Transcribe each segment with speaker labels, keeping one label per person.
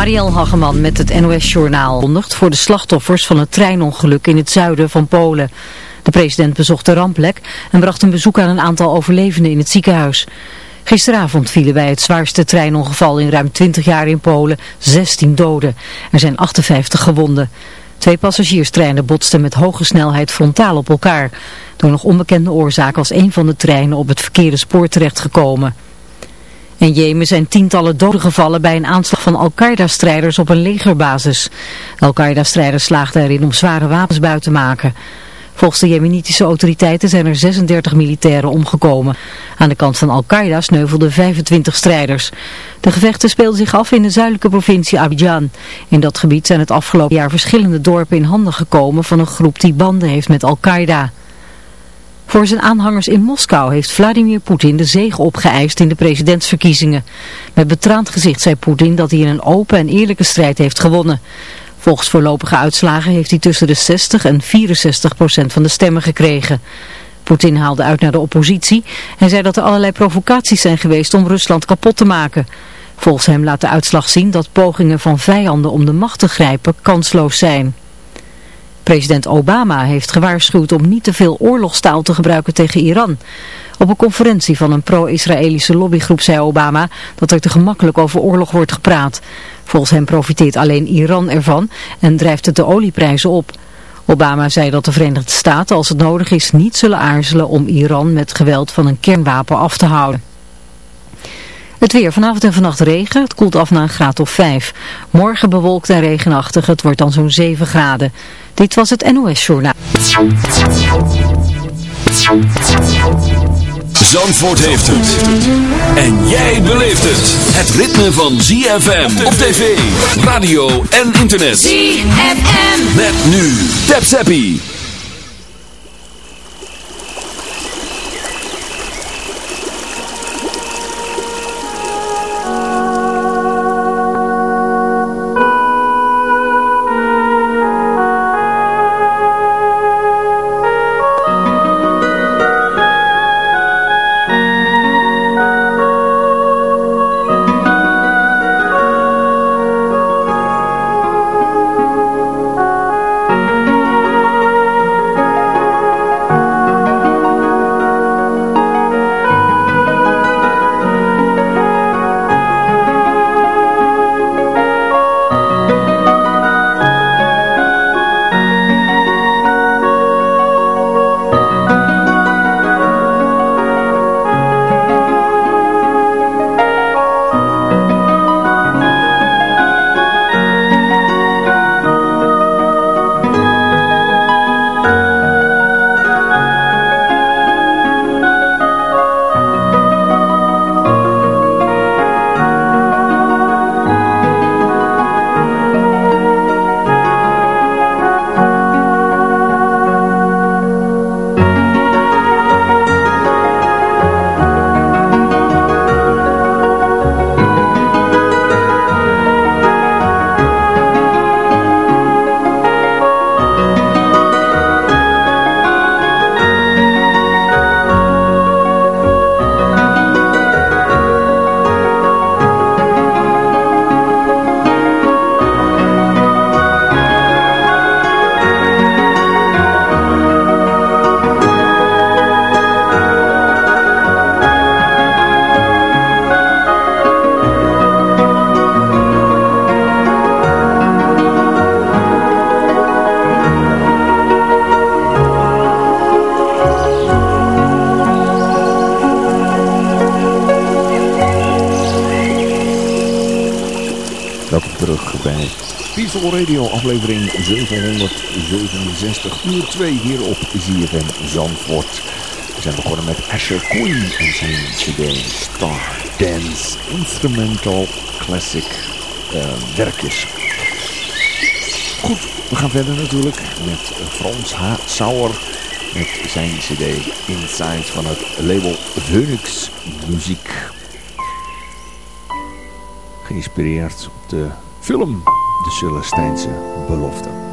Speaker 1: Marielle Hageman met het NOS-journaal kondigt voor de slachtoffers van het treinongeluk in het zuiden van Polen. De president bezocht de rampplek en bracht een bezoek aan een aantal overlevenden in het ziekenhuis. Gisteravond vielen bij het zwaarste treinongeval in ruim 20 jaar in Polen 16 doden. Er zijn 58 gewonden. Twee passagierstreinen botsten met hoge snelheid frontaal op elkaar. Door nog onbekende oorzaak was een van de treinen op het verkeerde spoor terechtgekomen. In Jemen zijn tientallen doden gevallen bij een aanslag van Al-Qaeda-strijders op een legerbasis. Al-Qaeda-strijders slaagden erin om zware wapens buiten te maken. Volgens de jemenitische autoriteiten zijn er 36 militairen omgekomen. Aan de kant van Al-Qaeda sneuvelden 25 strijders. De gevechten speelden zich af in de zuidelijke provincie Abidjan. In dat gebied zijn het afgelopen jaar verschillende dorpen in handen gekomen van een groep die banden heeft met Al-Qaeda. Voor zijn aanhangers in Moskou heeft Vladimir Poetin de zege opgeëist in de presidentsverkiezingen. Met betraand gezicht zei Poetin dat hij in een open en eerlijke strijd heeft gewonnen. Volgens voorlopige uitslagen heeft hij tussen de 60 en 64 procent van de stemmen gekregen. Poetin haalde uit naar de oppositie en zei dat er allerlei provocaties zijn geweest om Rusland kapot te maken. Volgens hem laat de uitslag zien dat pogingen van vijanden om de macht te grijpen kansloos zijn. President Obama heeft gewaarschuwd om niet te veel oorlogstaal te gebruiken tegen Iran. Op een conferentie van een pro-Israëlische lobbygroep zei Obama dat er te gemakkelijk over oorlog wordt gepraat. Volgens hem profiteert alleen Iran ervan en drijft het de olieprijzen op. Obama zei dat de Verenigde Staten als het nodig is niet zullen aarzelen om Iran met geweld van een kernwapen af te houden. Het weer vanavond en vannacht regen. Het koelt af naar een graad of 5. Morgen bewolkt en regenachtig. Het wordt dan zo'n 7 graden. Dit was het NOS Journaal.
Speaker 2: Zandvoort heeft het. En jij beleeft het. Het ritme van ZFM op tv, radio en internet.
Speaker 3: ZFM.
Speaker 2: Met nu. Tap Zappie.
Speaker 4: Radio aflevering 767 uur 2 hier op ZFM Zandvoort. We zijn begonnen met Asher Queen en zijn cd Star Dance Instrumental Classic uh, werkjes. Goed, we gaan verder natuurlijk met Frans H. Sauer met zijn cd Inside van het label Phoenix Muziek. Geïnspireerd op de film de Celestijnse belofte.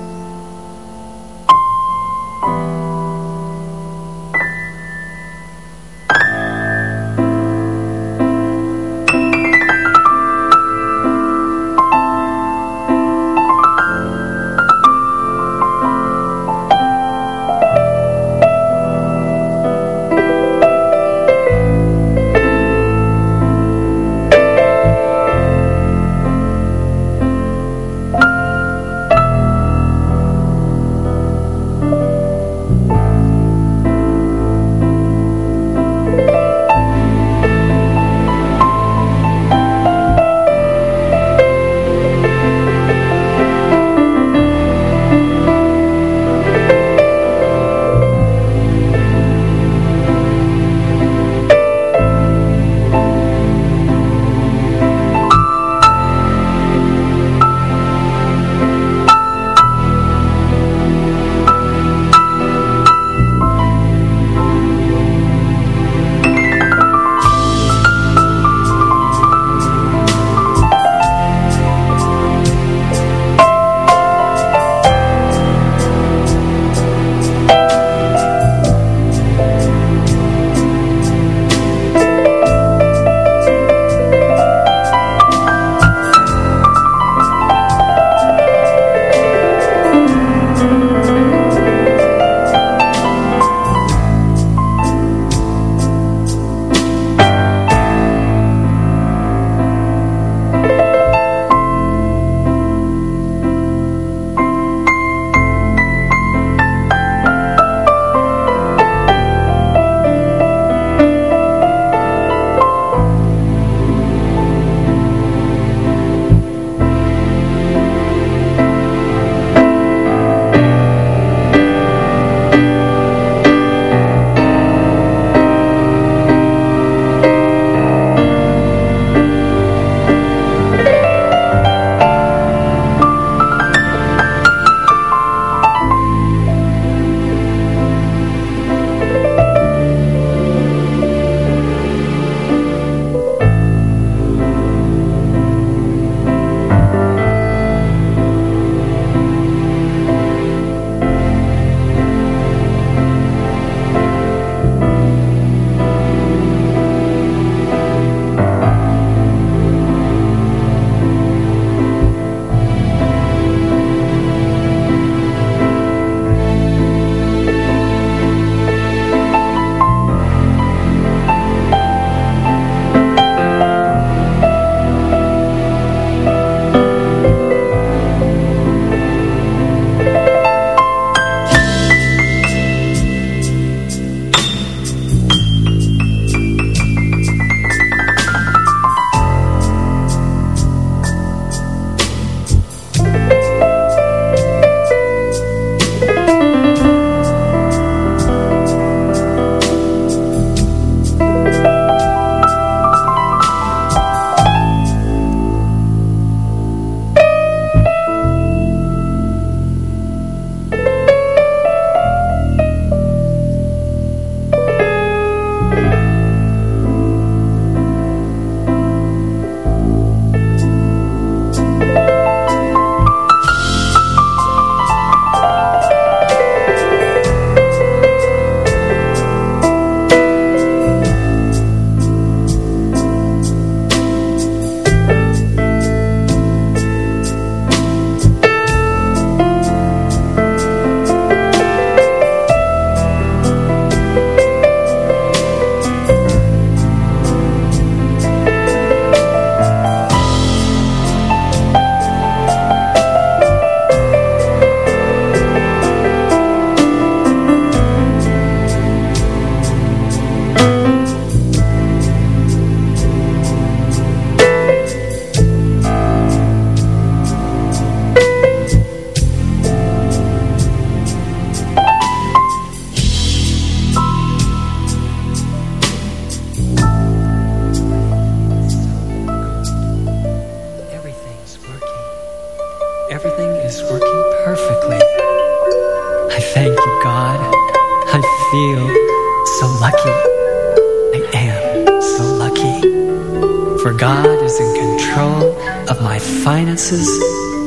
Speaker 3: Finances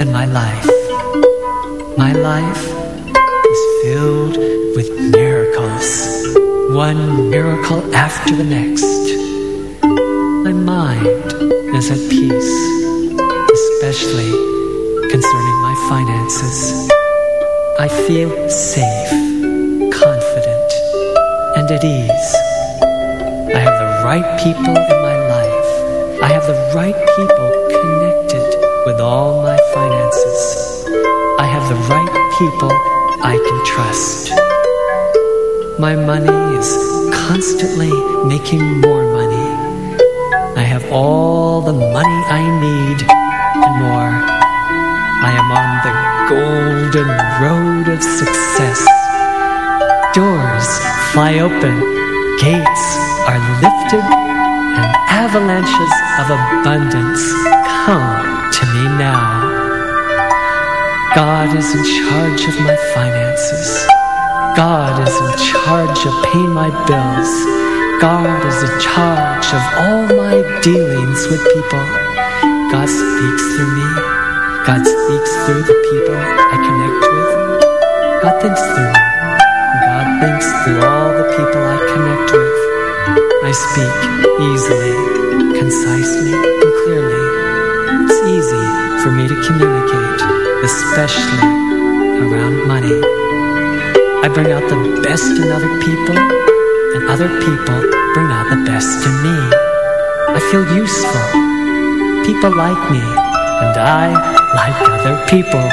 Speaker 3: and my life. My life is filled with miracles, one miracle after the next. My mind is at peace, especially concerning my finances. I feel safe, confident, and at ease. I have the right people in my life. I have the right people connected with all my finances. I have the right people I can trust. My money is constantly making more money. I have all the money I need and more. I am on the golden road of success. Doors fly open, gates are lifted, and avalanches of abundance come to me now. God is in charge of my finances. God is in charge of paying my bills. God is in charge of all my dealings with people. God speaks through me. God speaks through the people I connect with. God thinks through me. God thinks through all the people I connect with. I speak easily, communicate, especially around money. I bring out the best in other people, and other people bring out the best in me. I feel useful. People like me, and I like other people.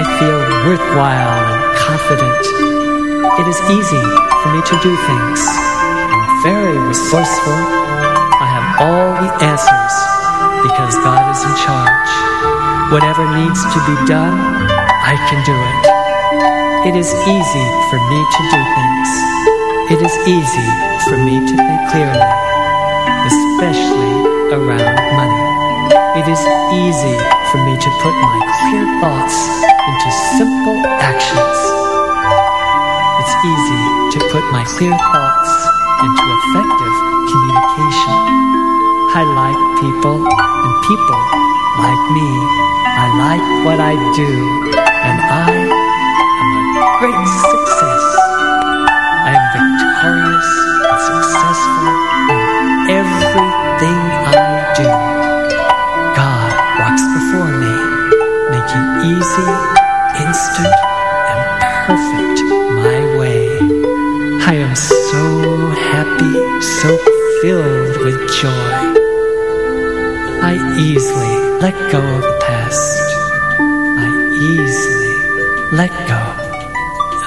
Speaker 3: I feel worthwhile and confident. It is easy for me to do things. I'm very resourceful. I have all the answers because God is in charge. Whatever needs to be done, I can do it. It is easy for me to do things. It is easy for me to think clearly, especially around money. It is easy for me to put my clear thoughts into simple actions. It's easy to put my clear thoughts into effective communication. I like people, and people like me. I like what I do, and I am a great success. I am victorious and successful in everything I do. God walks before me, making easy, instant, and perfect my way. I am so happy, so filled with joy. I easily let go of the past. I easily let go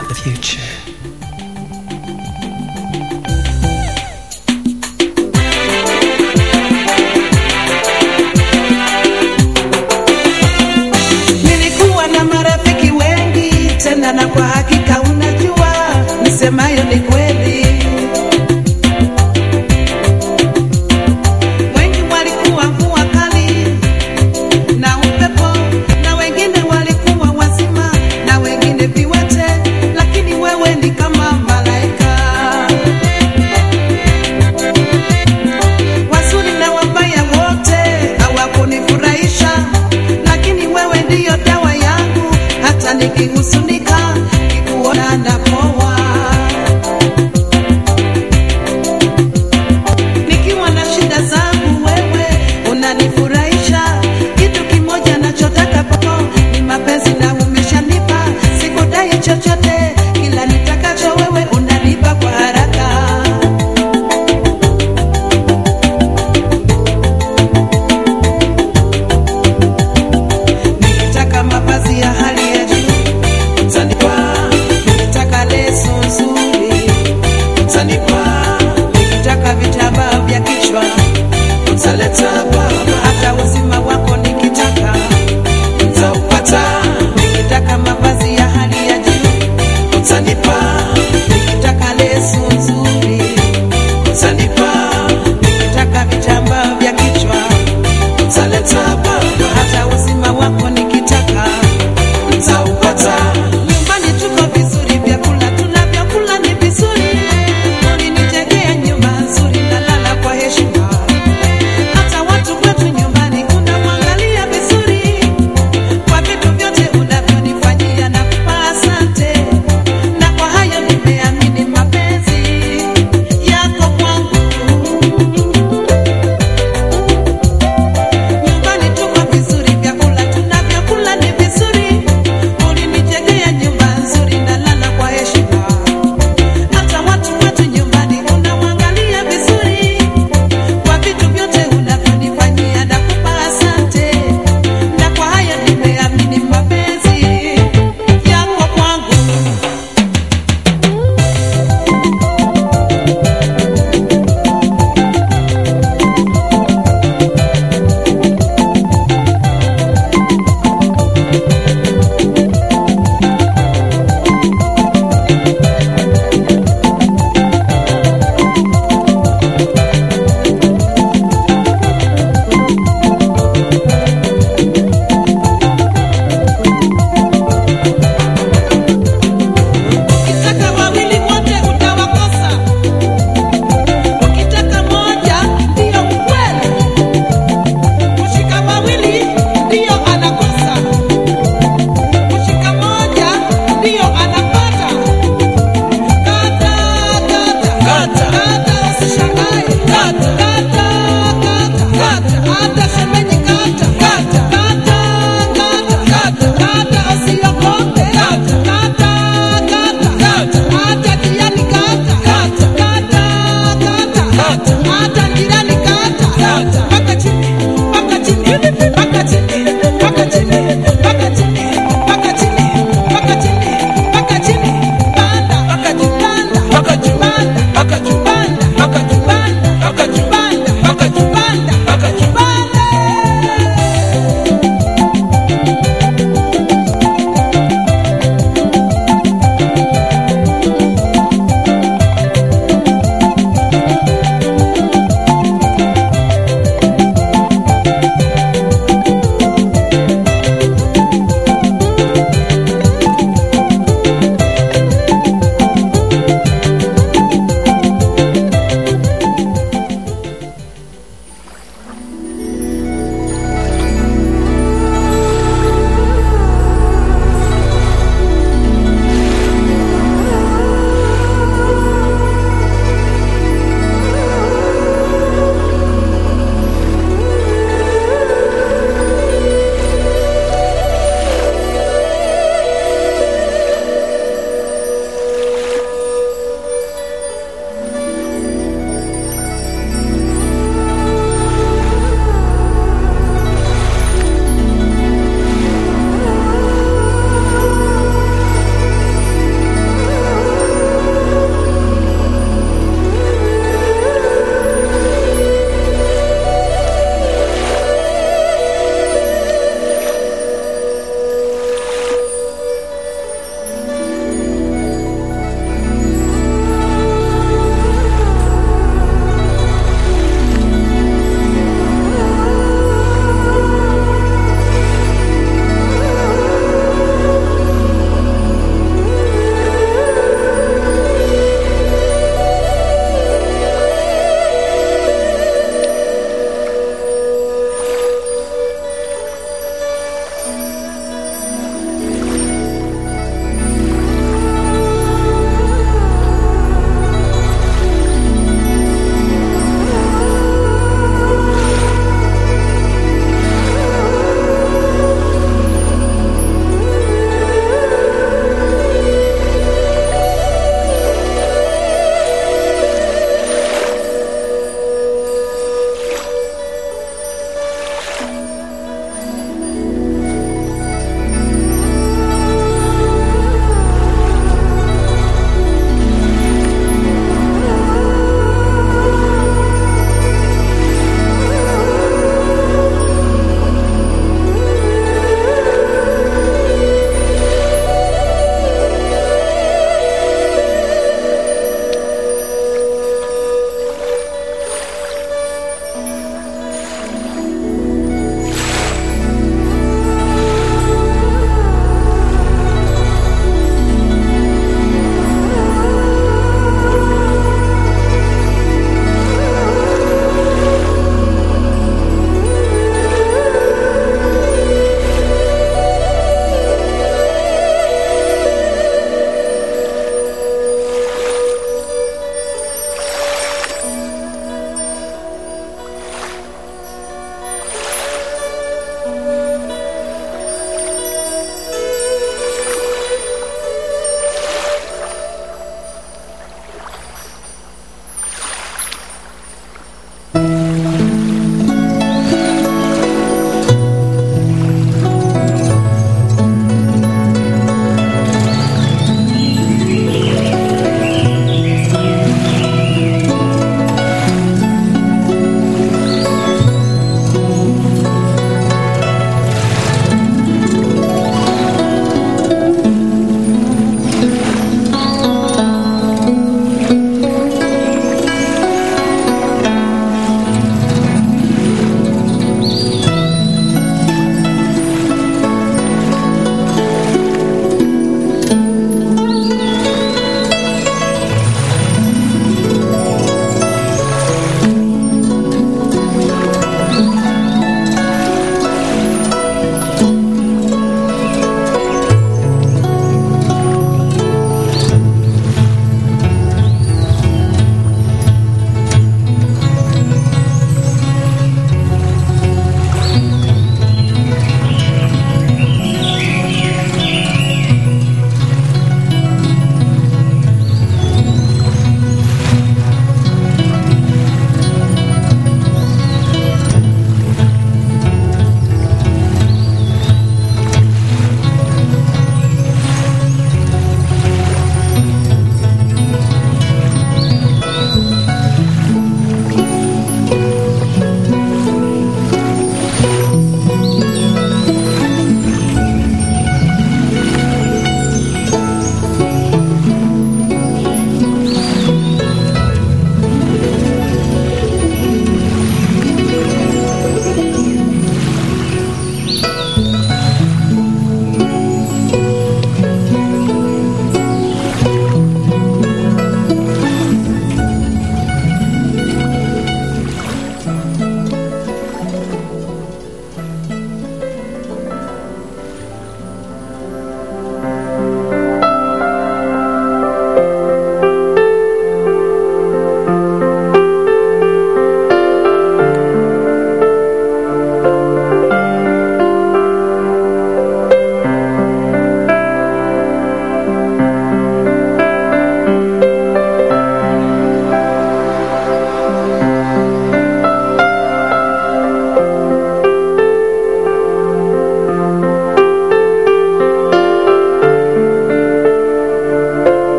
Speaker 3: of the future.
Speaker 5: Nilikuwa na marafiki na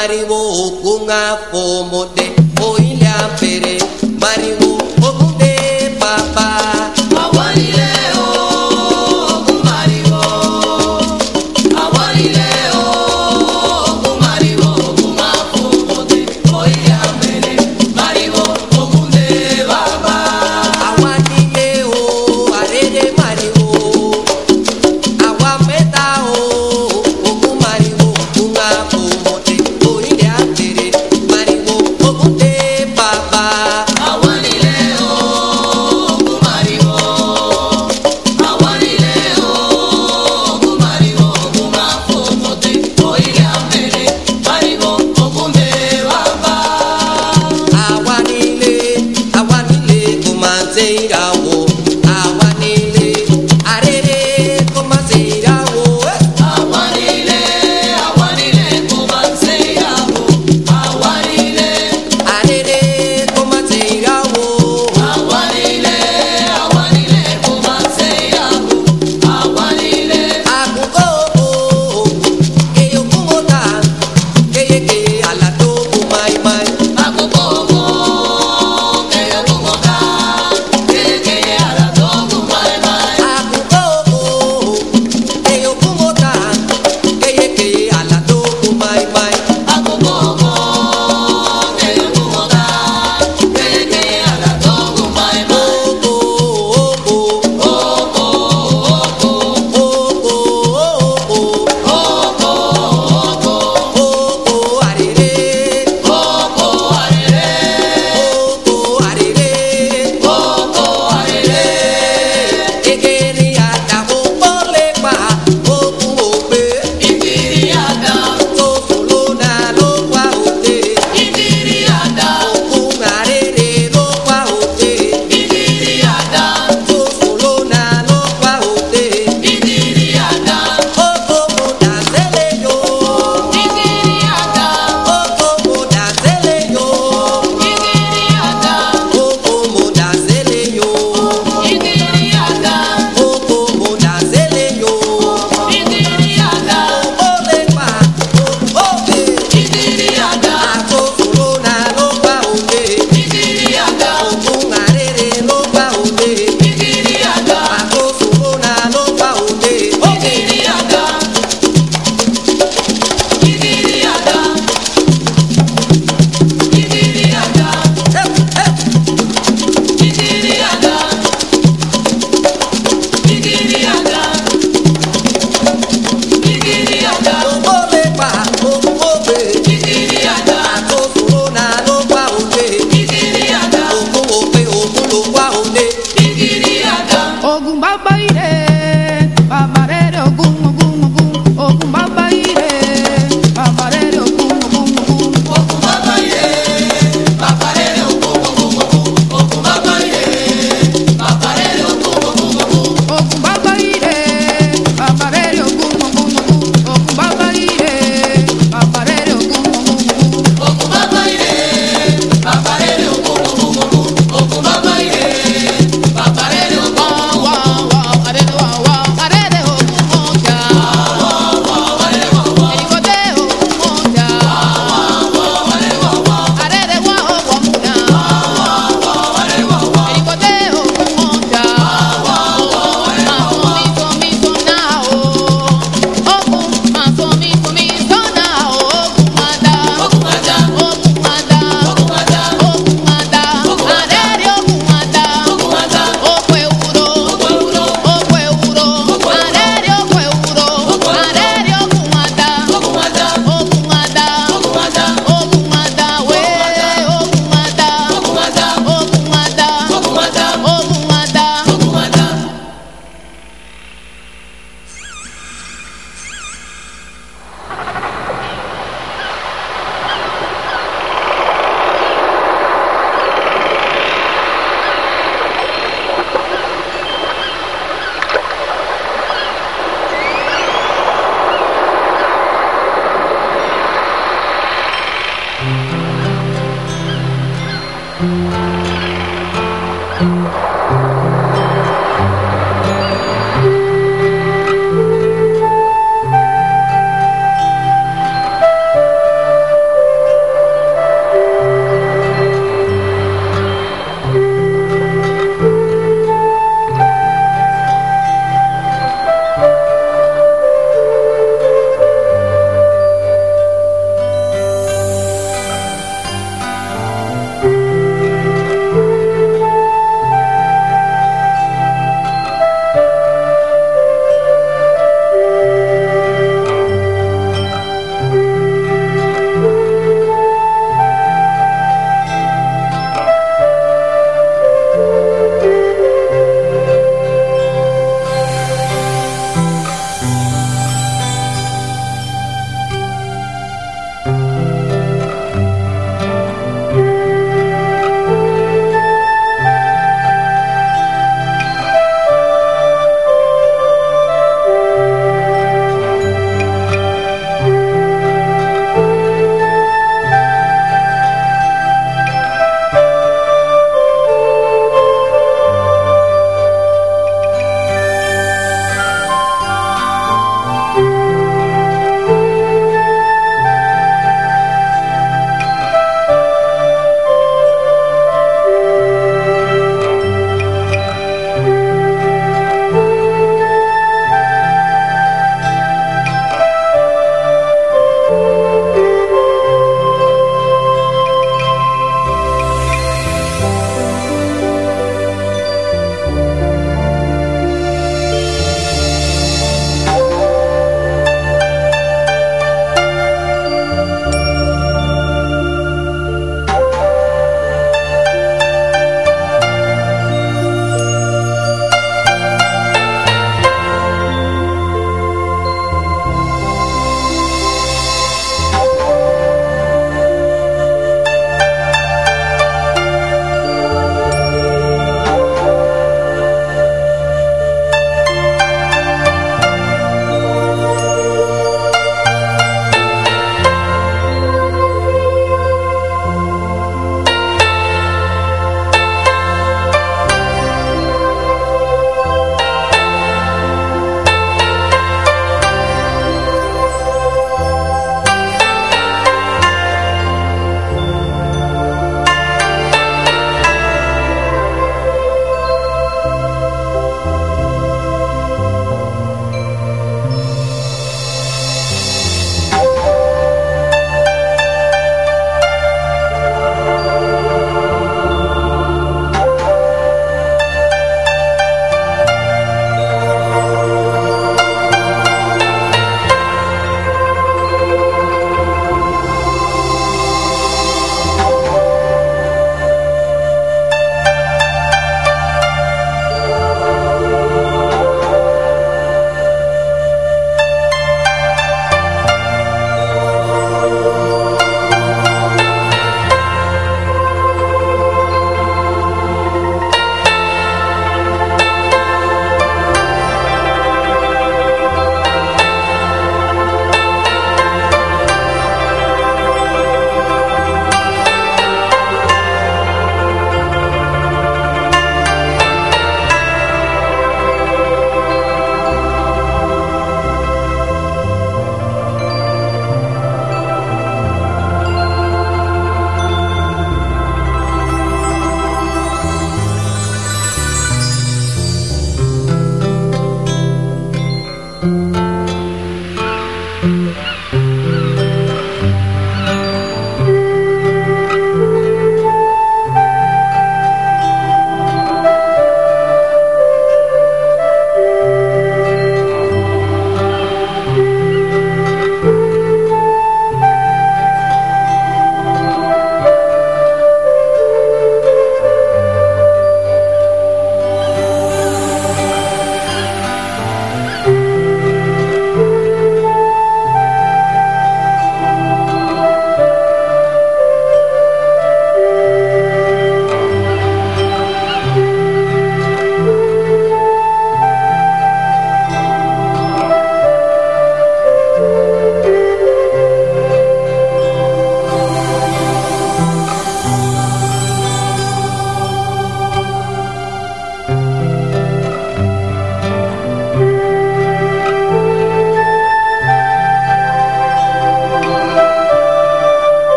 Speaker 6: ogun mariwo ogun afọmọdé oyin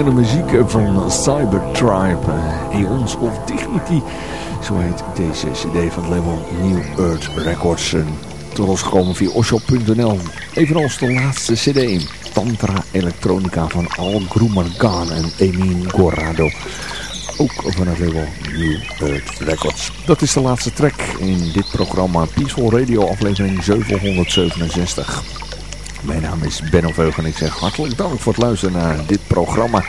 Speaker 4: swingende muziek van Cybertribe. Eons of Dignity. Zo heet deze cd van het label New Earth Records. Tot ons gekomen via osho.nl. Evenals de laatste cd. Tantra Electronica van Al Grumargan en Emin Gorado. Ook van het label New Earth Records. Dat is de laatste track in dit programma Peaceful Radio aflevering 767. Mijn naam is Benno Veug en ik zeg hartelijk dank voor het luisteren naar dit programma.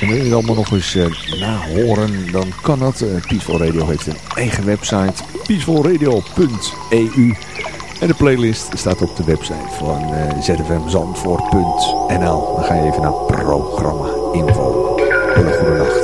Speaker 4: En wil je het allemaal nog eens uh, nahoren, dan kan dat. Uh, Peaceful Radio heeft een eigen website, peacefulradio.eu. En de playlist staat op de website van uh, eh, zfmzandvoort.nl. Dan ga je even naar programma info. Hele goede nacht.